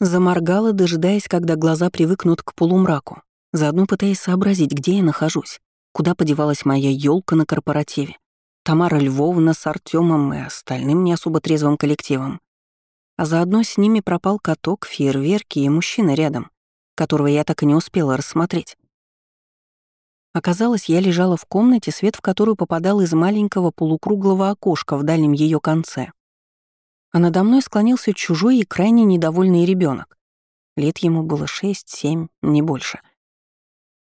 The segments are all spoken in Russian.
Заморгала, дожидаясь, когда глаза привыкнут к полумраку, заодно пытаясь сообразить, где я нахожусь, куда подевалась моя елка на корпоративе, Тамара Львовна с Артемом и остальным не особо трезвым коллективом. А заодно с ними пропал каток, фейерверки и мужчина рядом, которого я так и не успела рассмотреть. Оказалось, я лежала в комнате, свет в которую попадал из маленького полукруглого окошка в дальнем ее конце. А надо мной склонился чужой и крайне недовольный ребенок. Лет ему было шесть-семь, не больше.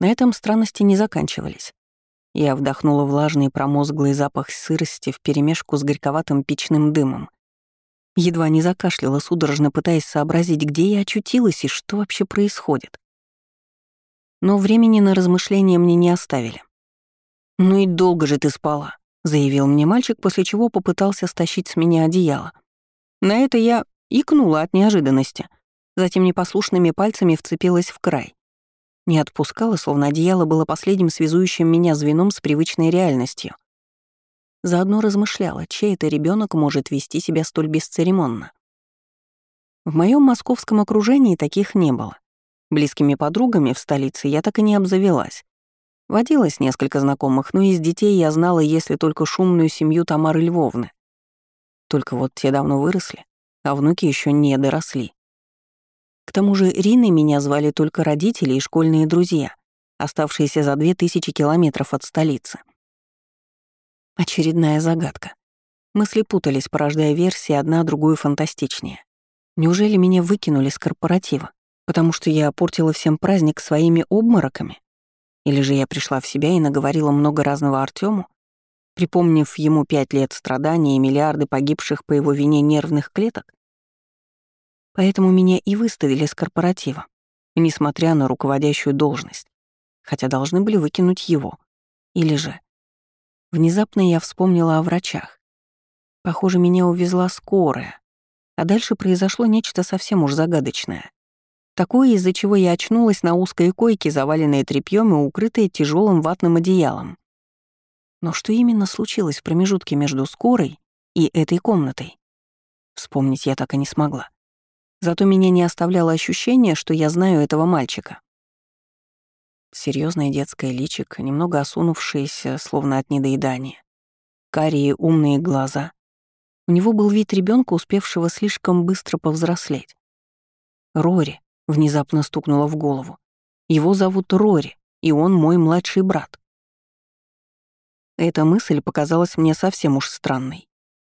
На этом странности не заканчивались. Я вдохнула влажный промозглый запах сырости вперемешку с горьковатым печным дымом. Едва не закашляла, судорожно пытаясь сообразить, где я очутилась и что вообще происходит. Но времени на размышления мне не оставили. «Ну и долго же ты спала», — заявил мне мальчик, после чего попытался стащить с меня одеяло. На это я икнула от неожиданности, затем непослушными пальцами вцепилась в край. Не отпускала, словно одеяло было последним связующим меня звеном с привычной реальностью. Заодно размышляла, чей это ребенок может вести себя столь бесцеремонно. В моем московском окружении таких не было. Близкими подругами в столице я так и не обзавелась. Водилось несколько знакомых, но из детей я знала, если только шумную семью Тамары Львовны. Только вот те давно выросли, а внуки еще не доросли. К тому же Риной меня звали только родители и школьные друзья, оставшиеся за две тысячи километров от столицы. Очередная загадка. Мысли путались, порождая версии одна другую фантастичнее. Неужели меня выкинули с корпоратива, потому что я опортила всем праздник своими обмороками? Или же я пришла в себя и наговорила много разного Артему, припомнив ему пять лет страданий и миллиарды погибших по его вине нервных клеток? Поэтому меня и выставили с корпоратива, несмотря на руководящую должность, хотя должны были выкинуть его. Или же... Внезапно я вспомнила о врачах. Похоже, меня увезла скорая, а дальше произошло нечто совсем уж загадочное. Такое, из-за чего я очнулась на узкой койке, заваленной тряпьем и укрытой тяжелым ватным одеялом. Но что именно случилось в промежутке между скорой и этой комнатой? Вспомнить я так и не смогла. Зато меня не оставляло ощущение, что я знаю этого мальчика. Серьезное детское личико, немного осунувшееся, словно от недоедания. Карие умные глаза. У него был вид ребенка, успевшего слишком быстро повзрослеть. Рори внезапно стукнула в голову. Его зовут Рори, и он мой младший брат. Эта мысль показалась мне совсем уж странной,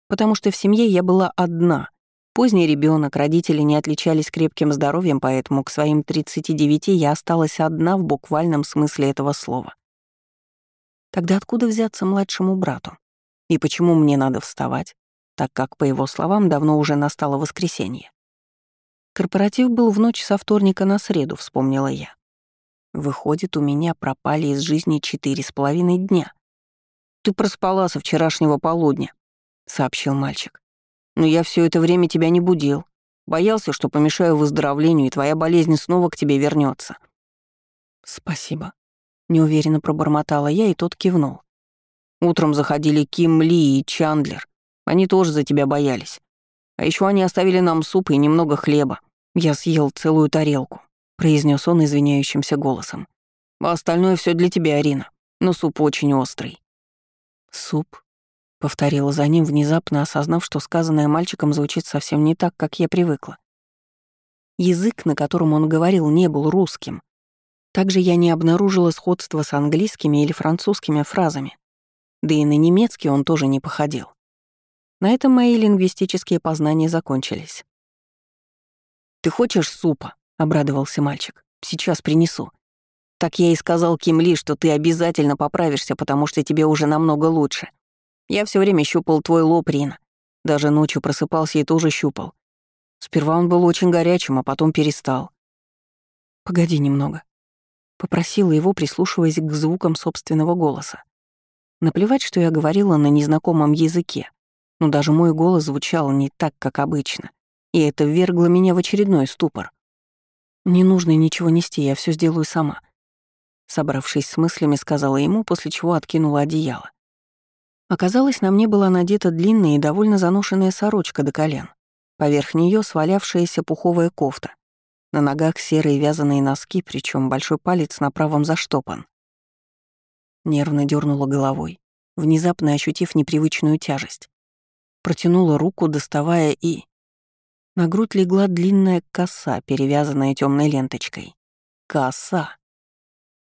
потому что в семье я была одна. Поздний ребенок, родители не отличались крепким здоровьем, поэтому к своим 39 я осталась одна в буквальном смысле этого слова. Тогда откуда взяться младшему брату? И почему мне надо вставать, так как, по его словам, давно уже настало воскресенье? Корпоратив был в ночь со вторника на среду, вспомнила я. Выходит, у меня пропали из жизни четыре с половиной дня. «Ты проспала со вчерашнего полудня», — сообщил мальчик. «Но я все это время тебя не будил. Боялся, что помешаю выздоровлению, и твоя болезнь снова к тебе вернется. «Спасибо», — неуверенно пробормотала я, и тот кивнул. Утром заходили Ким Ли и Чандлер. Они тоже за тебя боялись. А еще они оставили нам суп и немного хлеба. Я съел целую тарелку», — произнес он извиняющимся голосом. «А остальное все для тебя, Арина. Но суп очень острый». «Суп?» — повторила за ним, внезапно осознав, что сказанное мальчиком звучит совсем не так, как я привыкла. Язык, на котором он говорил, не был русским. Также я не обнаружила сходства с английскими или французскими фразами. Да и на немецкий он тоже не походил. На этом мои лингвистические познания закончились. «Ты хочешь супа?» — обрадовался мальчик. «Сейчас принесу». Так я и сказал Кимли, что ты обязательно поправишься, потому что тебе уже намного лучше. Я все время щупал твой лоб, Рина. Даже ночью просыпался и тоже щупал. Сперва он был очень горячим, а потом перестал. «Погоди немного», — попросила его, прислушиваясь к звукам собственного голоса. Наплевать, что я говорила на незнакомом языке, но даже мой голос звучал не так, как обычно, и это ввергло меня в очередной ступор. «Не нужно ничего нести, я все сделаю сама», Собравшись с мыслями, сказала ему, после чего откинула одеяло. Оказалось, на мне была надета длинная и довольно заношенная сорочка до колен. Поверх нее свалявшаяся пуховая кофта, На ногах серые вязаные носки, причем большой палец на правом заштопан. Нервно дернула головой, внезапно ощутив непривычную тяжесть. Протянула руку, доставая и... На грудь легла длинная коса, перевязанная темной ленточкой. Коса.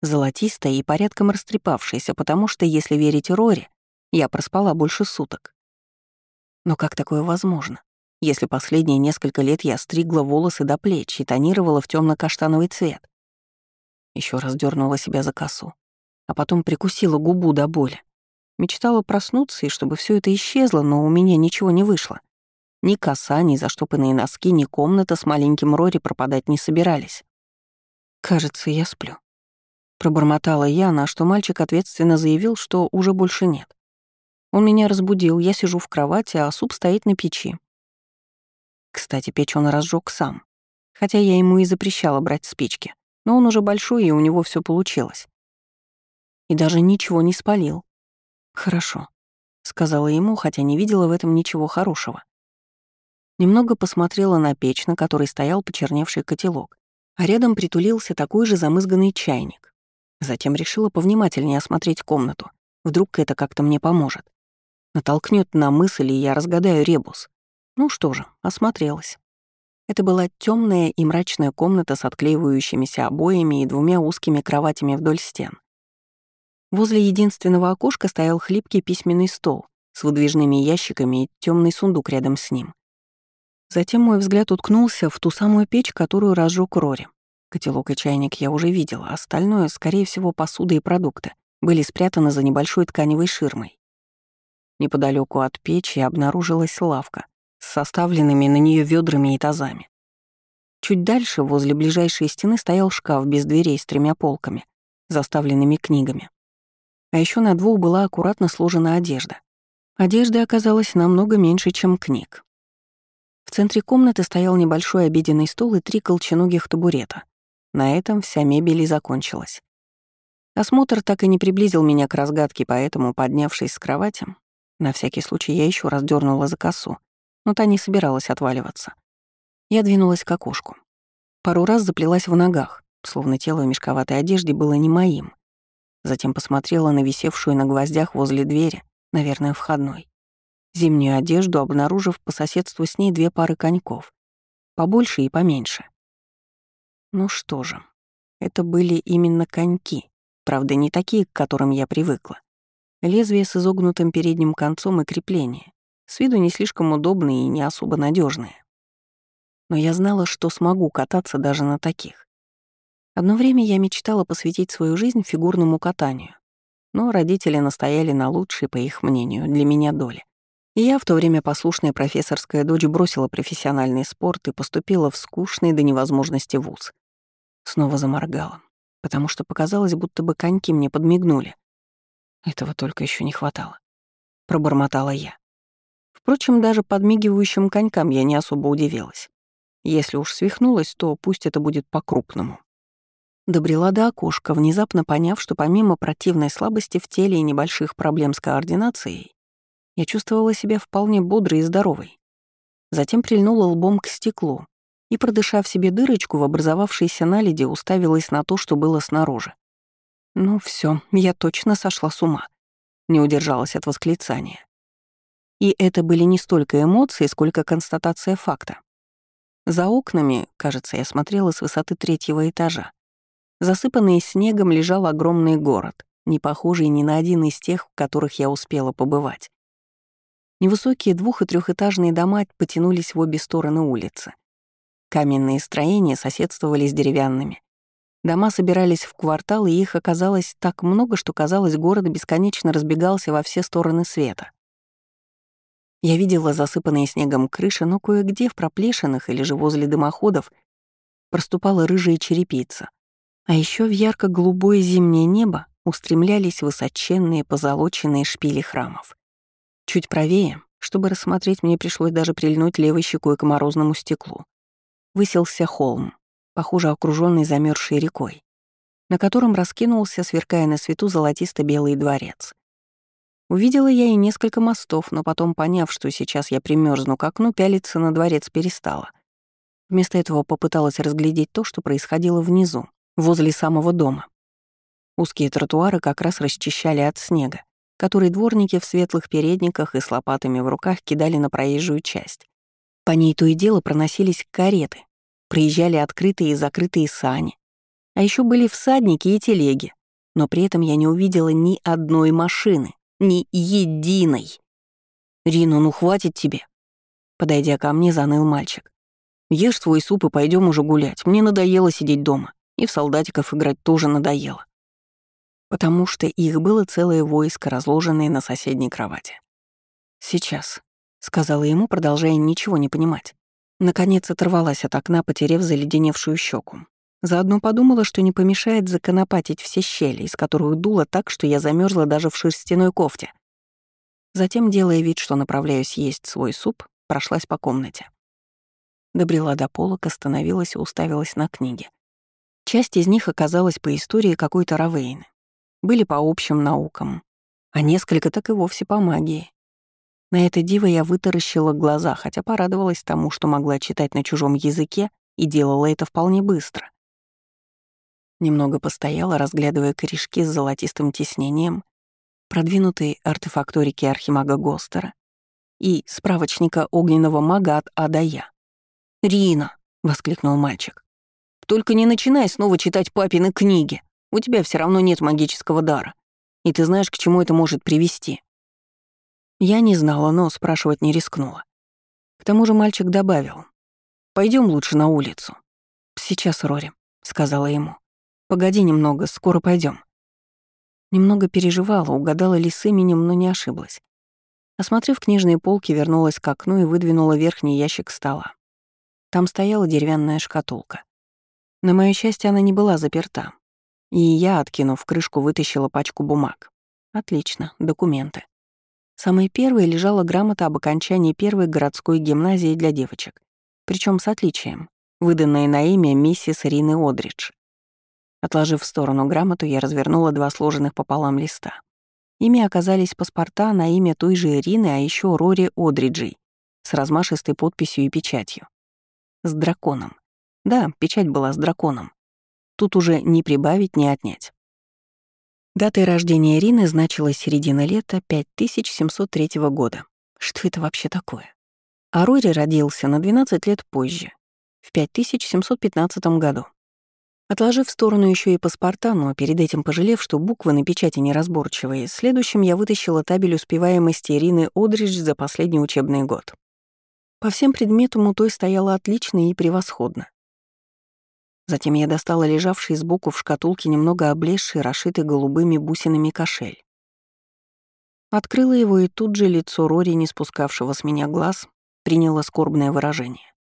Золотистая и порядком растрепавшаяся, потому что, если верить Рори, я проспала больше суток. Но как такое возможно, если последние несколько лет я стригла волосы до плеч и тонировала в темно каштановый цвет? Еще раз дернула себя за косу, а потом прикусила губу до боли. Мечтала проснуться, и чтобы все это исчезло, но у меня ничего не вышло. Ни коса, ни заштопанные носки, ни комната с маленьким Рори пропадать не собирались. «Кажется, я сплю». Пробормотала я, на что мальчик ответственно заявил, что уже больше нет. Он меня разбудил, я сижу в кровати, а суп стоит на печи. Кстати, печь он разжег сам, хотя я ему и запрещала брать спички, но он уже большой, и у него все получилось. И даже ничего не спалил. «Хорошо», — сказала ему, хотя не видела в этом ничего хорошего. Немного посмотрела на печь, на которой стоял почерневший котелок, а рядом притулился такой же замызганный чайник. Затем решила повнимательнее осмотреть комнату. Вдруг это как-то мне поможет. Натолкнет на мысль, и я разгадаю ребус. Ну что же, осмотрелась. Это была темная и мрачная комната с отклеивающимися обоями и двумя узкими кроватями вдоль стен. Возле единственного окошка стоял хлипкий письменный стол с выдвижными ящиками и темный сундук рядом с ним. Затем мой взгляд уткнулся в ту самую печь, которую разжег Рори. Котелок и чайник я уже видела, остальное, скорее всего, посуда и продукты, были спрятаны за небольшой тканевой ширмой. Неподалеку от печи обнаружилась лавка с составленными на нее ведрами и тазами. Чуть дальше, возле ближайшей стены, стоял шкаф без дверей с тремя полками, заставленными книгами. А еще на двух была аккуратно сложена одежда. Одежды оказалось намного меньше, чем книг. В центре комнаты стоял небольшой обеденный стол и три колченогих табурета. На этом вся мебель и закончилась. Осмотр так и не приблизил меня к разгадке, поэтому, поднявшись с кровати, на всякий случай я еще раз дернула за косу, но та не собиралась отваливаться. Я двинулась к окошку. Пару раз заплелась в ногах, словно тело в мешковатой одежде было не моим. Затем посмотрела на висевшую на гвоздях возле двери, наверное, входной. Зимнюю одежду, обнаружив по соседству с ней две пары коньков. Побольше и поменьше. Ну что же, это были именно коньки, правда, не такие, к которым я привыкла. Лезвие с изогнутым передним концом и крепление. С виду не слишком удобные и не особо надежные. Но я знала, что смогу кататься даже на таких. Одно время я мечтала посвятить свою жизнь фигурному катанию. Но родители настояли на лучшей, по их мнению, для меня доле. И я, в то время послушная профессорская дочь, бросила профессиональный спорт и поступила в скучный до невозможности вуз. Снова заморгала, потому что показалось, будто бы коньки мне подмигнули. Этого только еще не хватало. Пробормотала я. Впрочем, даже подмигивающим конькам я не особо удивилась. Если уж свихнулась, то пусть это будет по-крупному. Добрела до окошка, внезапно поняв, что помимо противной слабости в теле и небольших проблем с координацией, я чувствовала себя вполне бодрой и здоровой. Затем прильнула лбом к стеклу и, продышав себе дырочку в образовавшейся наледи, уставилась на то, что было снаружи. Ну все, я точно сошла с ума. Не удержалась от восклицания. И это были не столько эмоции, сколько констатация факта. За окнами, кажется, я смотрела с высоты третьего этажа. Засыпанный снегом лежал огромный город, не похожий ни на один из тех, в которых я успела побывать. Невысокие двух- и трехэтажные дома потянулись в обе стороны улицы. Каменные строения соседствовали с деревянными, Дома собирались в квартал, и их оказалось так много, что, казалось, город бесконечно разбегался во все стороны света. Я видела засыпанные снегом крыши, но кое-где в проплешинах или же возле дымоходов проступала рыжая черепица. А еще в ярко-голубое зимнее небо устремлялись высоченные позолоченные шпили храмов. Чуть правее, чтобы рассмотреть, мне пришлось даже прильнуть левой щекой к морозному стеклу. Выселся холм, похоже, окруженный замерзшей рекой, на котором раскинулся, сверкая на свету, золотисто-белый дворец. Увидела я и несколько мостов, но потом, поняв, что сейчас я примерзну к окну, пялиться на дворец перестала. Вместо этого попыталась разглядеть то, что происходило внизу, возле самого дома. Узкие тротуары как раз расчищали от снега, который дворники в светлых передниках и с лопатами в руках кидали на проезжую часть. По ней то и дело проносились кареты, проезжали открытые и закрытые сани. А еще были всадники и телеги, но при этом я не увидела ни одной машины, ни единой. «Рину, ну хватит тебе!» Подойдя ко мне, заныл мальчик. «Ешь свой суп и пойдем уже гулять. Мне надоело сидеть дома. И в солдатиков играть тоже надоело». Потому что их было целое войско, разложенное на соседней кровати. «Сейчас», — сказала ему, продолжая ничего не понимать. Наконец оторвалась от окна, потеряв заледеневшую щеку. Заодно подумала, что не помешает законопатить все щели, из которых дуло так, что я замерзла даже в шерстяной кофте. Затем, делая вид, что направляюсь есть свой суп, прошлась по комнате. Добрела до полок, остановилась и уставилась на книги. Часть из них оказалась по истории какой-то Равейны. Были по общим наукам, а несколько так и вовсе по магии. На это диво я вытаращила глаза, хотя порадовалась тому, что могла читать на чужом языке и делала это вполне быстро. Немного постояла, разглядывая корешки с золотистым тиснением, продвинутые артефакторики Архимага Гостера и справочника огненного мага от А. «Рина!» — воскликнул мальчик. «Только не начинай снова читать папины книги. У тебя все равно нет магического дара. И ты знаешь, к чему это может привести». Я не знала, но спрашивать не рискнула. К тому же мальчик добавил. Пойдем лучше на улицу». «Сейчас, Рори», — сказала ему. Погоди немного, скоро пойдем. Немного переживала, угадала ли с именем, но не ошиблась. Осмотрев книжные полки, вернулась к окну и выдвинула верхний ящик стола. Там стояла деревянная шкатулка. На моё счастье, она не была заперта. И я, откинув крышку, вытащила пачку бумаг. Отлично, документы. Самой первой лежала грамота об окончании первой городской гимназии для девочек, причем с отличием, выданная на имя миссис Рины Одридж. Отложив в сторону грамоту, я развернула два сложенных пополам листа. Ими оказались паспорта на имя той же Ирины, а еще Рори Одриджей, с размашистой подписью и печатью. С драконом. Да, печать была с драконом. Тут уже не прибавить, не отнять. Датой рождения Ирины значилась середина лета 5703 года. Что это вообще такое? А Рори родился на 12 лет позже, в 5715 году. Отложив в сторону еще и паспорта, но перед этим пожалев, что буквы на печати неразборчивые, следующим я вытащила табель успеваемости Ирины Одридж за последний учебный год. По всем предметам у той стояла отлично и превосходно. Затем я достала лежавший сбоку в шкатулке немного облезший, расшитый голубыми бусинами кошель. Открыла его, и тут же лицо Рори, не спускавшего с меня глаз, приняло скорбное выражение.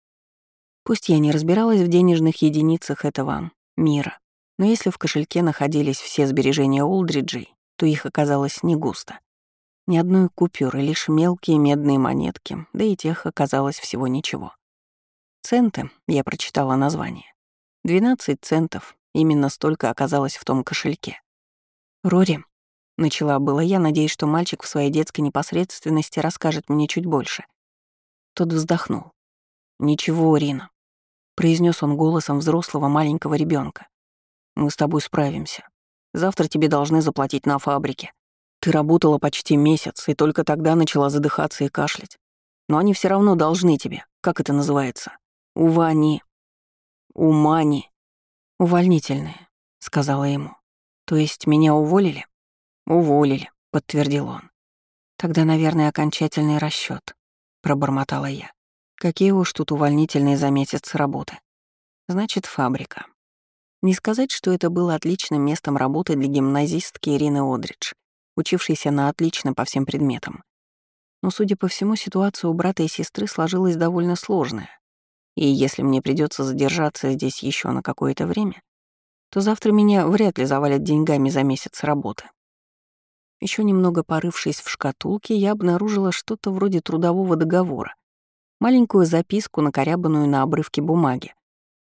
Пусть я не разбиралась в денежных единицах этого мира. Но если в кошельке находились все сбережения Олдриджей, то их оказалось не густо. Ни одной купюры, лишь мелкие медные монетки, да и тех оказалось всего ничего. Центы, я прочитала название. 12 центов, именно столько оказалось в том кошельке. «Рори», — начала было я, надеясь, что мальчик в своей детской непосредственности расскажет мне чуть больше. Тот вздохнул. «Ничего, Рина, произнес он голосом взрослого маленького ребенка. Мы с тобой справимся. Завтра тебе должны заплатить на фабрике. Ты работала почти месяц, и только тогда начала задыхаться и кашлять. Но они все равно должны тебе. Как это называется? Увани. Умани. Увольнительные, сказала ему. То есть меня уволили? Уволили, подтвердил он. Тогда, наверное, окончательный расчет, пробормотала я. Какие уж тут увольнительные за месяц работы. Значит, фабрика. Не сказать, что это было отличным местом работы для гимназистки Ирины Одридж, учившейся на отлично по всем предметам. Но, судя по всему, ситуация у брата и сестры сложилась довольно сложная. И если мне придется задержаться здесь еще на какое-то время, то завтра меня вряд ли завалят деньгами за месяц работы. Еще немного порывшись в шкатулке, я обнаружила что-то вроде трудового договора, маленькую записку, накорябанную на обрывке бумаги,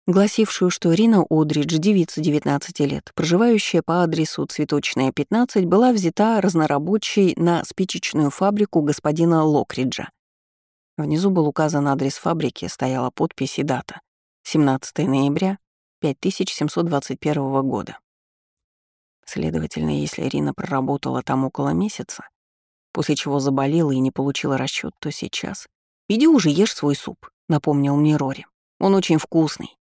гласившую, что Рина Одридж, девица 19 лет, проживающая по адресу Цветочная, 15, была взята разнорабочей на спичечную фабрику господина Локриджа. Внизу был указан адрес фабрики, стояла подпись и дата 17 ноября 5721 года. Следовательно, если Ирина проработала там около месяца, после чего заболела и не получила расчет, то сейчас... «Иди уже ешь свой суп», — напомнил мне Рори. «Он очень вкусный».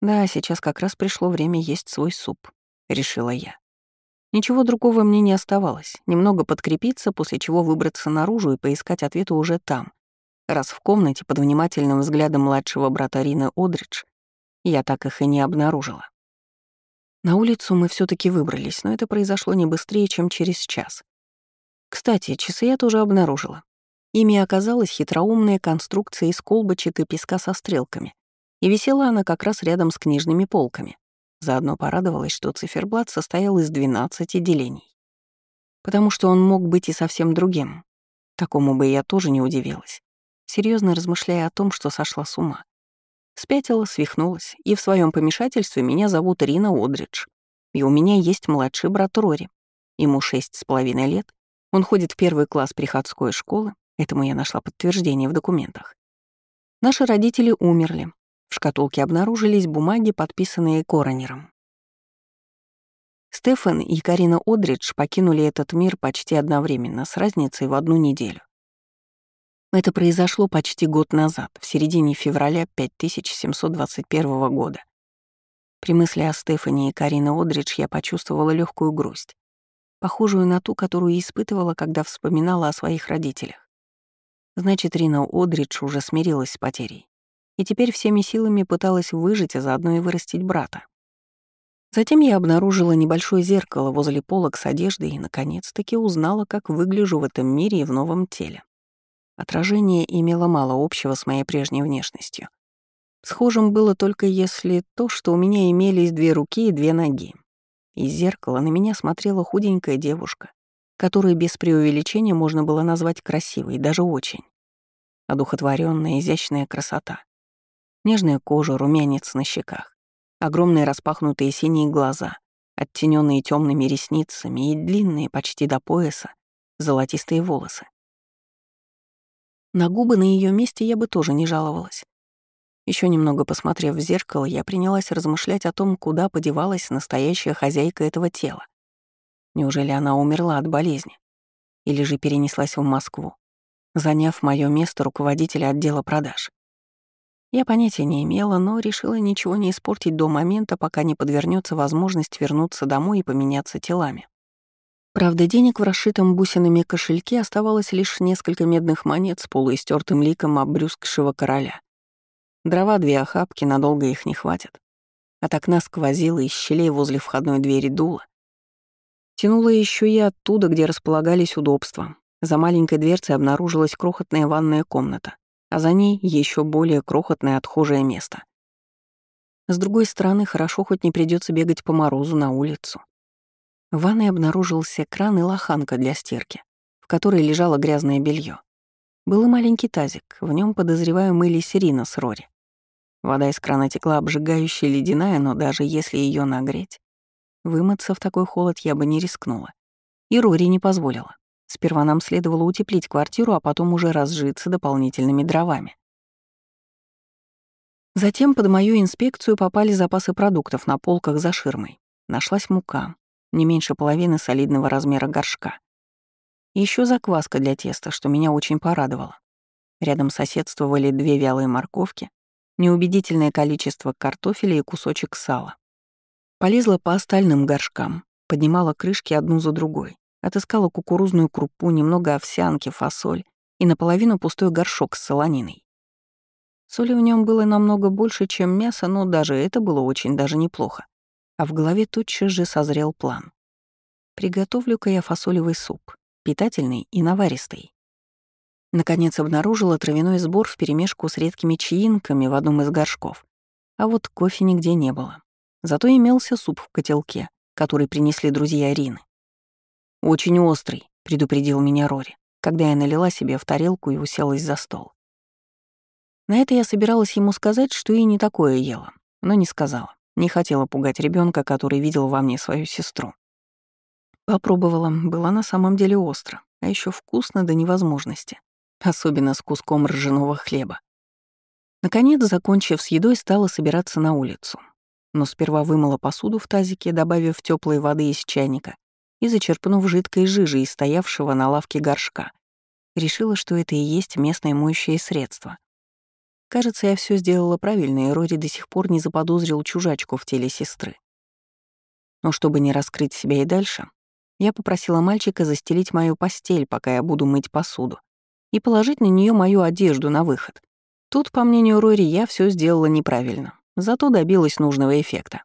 «Да, сейчас как раз пришло время есть свой суп», — решила я. Ничего другого мне не оставалось. Немного подкрепиться, после чего выбраться наружу и поискать ответы уже там. Раз в комнате под внимательным взглядом младшего брата Рины Одридж я так их и не обнаружила. На улицу мы все таки выбрались, но это произошло не быстрее, чем через час. Кстати, часы я тоже обнаружила. Ими оказалась хитроумная конструкция из колбочек и песка со стрелками, и висела она как раз рядом с книжными полками. Заодно порадовалась, что циферблат состоял из 12 делений. Потому что он мог быть и совсем другим. Такому бы я тоже не удивилась, серьезно размышляя о том, что сошла с ума. Спятила, свихнулась, и в своем помешательстве меня зовут Рина Одридж. И у меня есть младший брат Рори. Ему шесть с половиной лет. Он ходит в первый класс приходской школы. Этому я нашла подтверждение в документах. Наши родители умерли. В шкатулке обнаружились бумаги, подписанные коронером. Стефан и Карина Одридж покинули этот мир почти одновременно, с разницей в одну неделю. Это произошло почти год назад, в середине февраля 5721 года. При мысли о Стефани и Карине Одридж я почувствовала легкую грусть, похожую на ту, которую испытывала, когда вспоминала о своих родителях. Значит, Рина Одридж уже смирилась с потерей и теперь всеми силами пыталась выжить, а заодно и вырастить брата. Затем я обнаружила небольшое зеркало возле полок с одеждой и, наконец-таки, узнала, как выгляжу в этом мире и в новом теле. Отражение имело мало общего с моей прежней внешностью. Схожим было только если то, что у меня имелись две руки и две ноги. Из зеркала на меня смотрела худенькая девушка, которую без преувеличения можно было назвать красивой, даже очень. Одухотворенная, изящная красота. Нежная кожа, румянец на щеках, огромные распахнутые синие глаза, оттененные темными ресницами и длинные почти до пояса золотистые волосы. На губы на ее месте я бы тоже не жаловалась. Еще немного посмотрев в зеркало, я принялась размышлять о том, куда подевалась настоящая хозяйка этого тела. Неужели она умерла от болезни? Или же перенеслась в Москву, заняв мое место руководителя отдела продаж? Я понятия не имела, но решила ничего не испортить до момента, пока не подвернется возможность вернуться домой и поменяться телами. Правда, денег в расшитом бусинами кошельке оставалось лишь несколько медных монет с полуистертым ликом обрюзгшего короля. Дрова две охапки, надолго их не хватит. От окна сквозило, из щелей возле входной двери дуло. Тянуло еще и оттуда, где располагались удобства. За маленькой дверцей обнаружилась крохотная ванная комната, а за ней еще более крохотное отхожее место. С другой стороны, хорошо хоть не придется бегать по морозу на улицу. В ванной обнаружился кран и лоханка для стирки, в которой лежало грязное белье. Был и маленький тазик, в нем подозреваю мылись Ирина с Рори. Вода из крана текла обжигающая ледяная, но даже если ее нагреть, вымыться в такой холод я бы не рискнула. И Рори не позволила. Сперва нам следовало утеплить квартиру, а потом уже разжиться дополнительными дровами. Затем под мою инспекцию попали запасы продуктов на полках за ширмой. Нашлась мука, не меньше половины солидного размера горшка. Еще закваска для теста, что меня очень порадовало. Рядом соседствовали две вялые морковки, неубедительное количество картофеля и кусочек сала. Полезла по остальным горшкам, поднимала крышки одну за другой, отыскала кукурузную крупу, немного овсянки, фасоль и наполовину пустой горшок с солониной. Соли в нем было намного больше, чем мясо, но даже это было очень даже неплохо а в голове тотчас же созрел план. Приготовлю-ка я фасолевый суп, питательный и наваристый. Наконец обнаружила травяной сбор вперемешку с редкими чаинками в одном из горшков. А вот кофе нигде не было. Зато имелся суп в котелке, который принесли друзья Арины. «Очень острый», — предупредил меня Рори, когда я налила себе в тарелку и уселась за стол. На это я собиралась ему сказать, что и не такое ела, но не сказала. Не хотела пугать ребенка, который видел во мне свою сестру. Попробовала, было на самом деле остро, а еще вкусно до невозможности, особенно с куском ржаного хлеба. Наконец, закончив с едой, стала собираться на улицу. Но сперва вымыла посуду в тазике, добавив теплой воды из чайника и зачерпнув жидкой жижи из стоявшего на лавке горшка. Решила, что это и есть местное моющее средство. Кажется, я все сделала правильно, и Рори до сих пор не заподозрил чужачку в теле сестры. Но чтобы не раскрыть себя и дальше, я попросила мальчика застелить мою постель, пока я буду мыть посуду, и положить на нее мою одежду на выход. Тут, по мнению Рори, я все сделала неправильно, зато добилась нужного эффекта.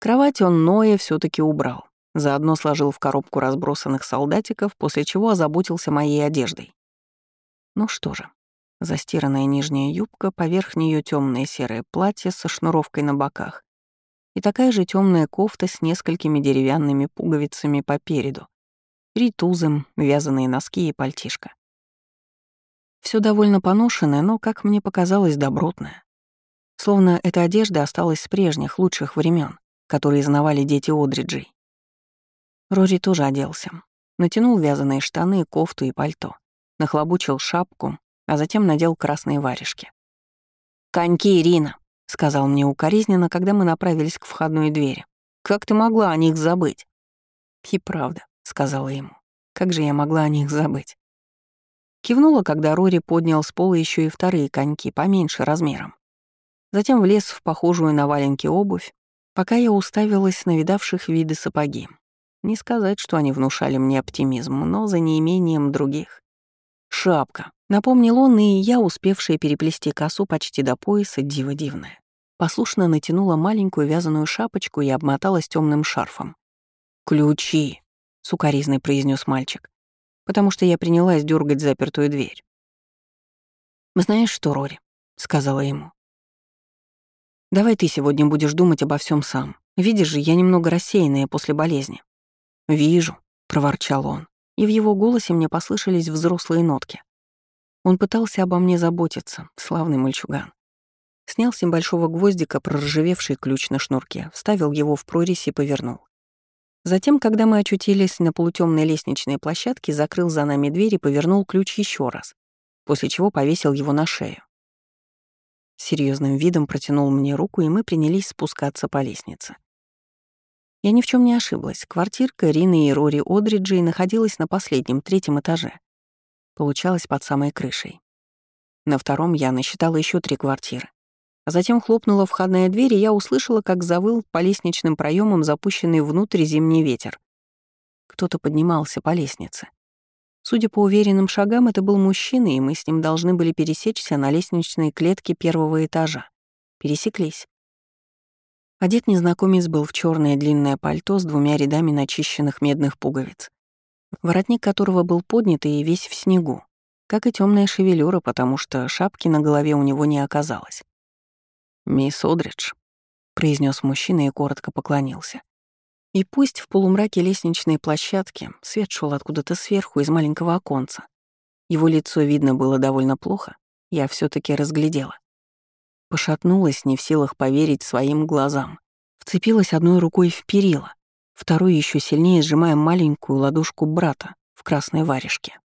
Кровать он Ноя все таки убрал, заодно сложил в коробку разбросанных солдатиков, после чего озаботился моей одеждой. Ну что же, застиранная нижняя юбка, поверх нее темное серое платье со шнуровкой на боках, и такая же темная кофта с несколькими деревянными пуговицами по переду, ритузом, вязаные носки и пальтишко. Все довольно поношенное, но, как мне показалось, добротное. Словно эта одежда осталась с прежних, лучших времен, которые знавали дети Одриджей. Рори тоже оделся. Натянул вязаные штаны, кофту и пальто, нахлобучил шапку, а затем надел красные варежки. «Коньки, Ирина!» — сказал мне укоризненно, когда мы направились к входной двери. «Как ты могла о них забыть?» «И правда», — сказала ему. «Как же я могла о них забыть?» Кивнула, когда Рори поднял с пола еще и вторые коньки, поменьше размером. Затем влез в похожую на валенки обувь, пока я уставилась на видавших виды сапоги. Не сказать, что они внушали мне оптимизм, но за неимением других. Шапка. Напомнил он, и я, успевшая переплести косу почти до пояса, диво дивная послушно натянула маленькую вязаную шапочку и обмоталась темным шарфом. «Ключи!» — сукоризный произнес мальчик, потому что я принялась дергать запертую дверь. «Знаешь что, Рори?» — сказала ему. «Давай ты сегодня будешь думать обо всем сам. Видишь же, я немного рассеянная после болезни». «Вижу», — проворчал он, и в его голосе мне послышались взрослые нотки. Он пытался обо мне заботиться, славный мальчуган. Снял с небольшого гвоздика проржавевший ключ на шнурке, вставил его в прорезь и повернул. Затем, когда мы очутились на полутемной лестничной площадке, закрыл за нами дверь и повернул ключ еще раз, после чего повесил его на шею. Серьезным видом протянул мне руку, и мы принялись спускаться по лестнице. Я ни в чем не ошиблась. Квартирка Рины и Рори Одриджей находилась на последнем, третьем этаже. Получалось под самой крышей. На втором я насчитала еще три квартиры. А затем хлопнула входная дверь, и я услышала, как завыл по лестничным проемам запущенный внутрь зимний ветер. Кто-то поднимался по лестнице. Судя по уверенным шагам, это был мужчина, и мы с ним должны были пересечься на лестничной клетке первого этажа. Пересеклись. Одет незнакомец был в черное длинное пальто с двумя рядами начищенных медных пуговиц, воротник которого был поднят и весь в снегу, как и темная шевелюра, потому что шапки на голове у него не оказалось. «Мисс Одридж», — произнес мужчина и коротко поклонился. И пусть в полумраке лестничной площадки свет шел откуда-то сверху из маленького оконца, его лицо видно было довольно плохо, я все таки разглядела. Пошатнулась, не в силах поверить своим глазам. Вцепилась одной рукой в перила, второй еще сильнее сжимая маленькую ладошку брата в красной варежке.